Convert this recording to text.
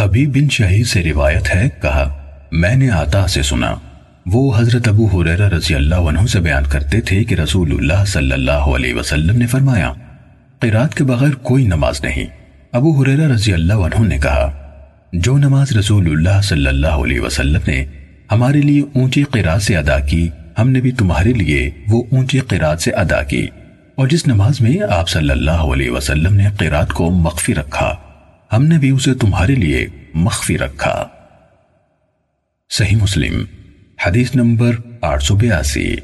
حبیب بن شہید سے روایت ہے، کہا، میں نے آتا سے سنا۔ وہ حضرت ابو حریرہ رضی اللہ عنہ سے بیان کرتے تھے کہ رسول اللہ صلی اللہ علیہ وسلم نے فرمایا قرات کے بغیر کوئی نماز نہیں۔ ابو حریرہ رضی اللہ عنہ نے کہا، جو نماز رسول اللہ صلی اللہ علیہ وسلم نے ہمارے لیے اونچی قرات سے ادا کی، ہم نے بھی تمہارے لیے وہ اونچی قرات سے ادا کی۔ اور جس نماز میں آپ صلی اللہ علیہ وسلم نے قرات کو مخفی رکھا۔ ہم نے بھی اسے تمہارے لیے مخفی رکھا۔ صحیح مسلم، حدیث نمبر آٹھ سو بیاسی۔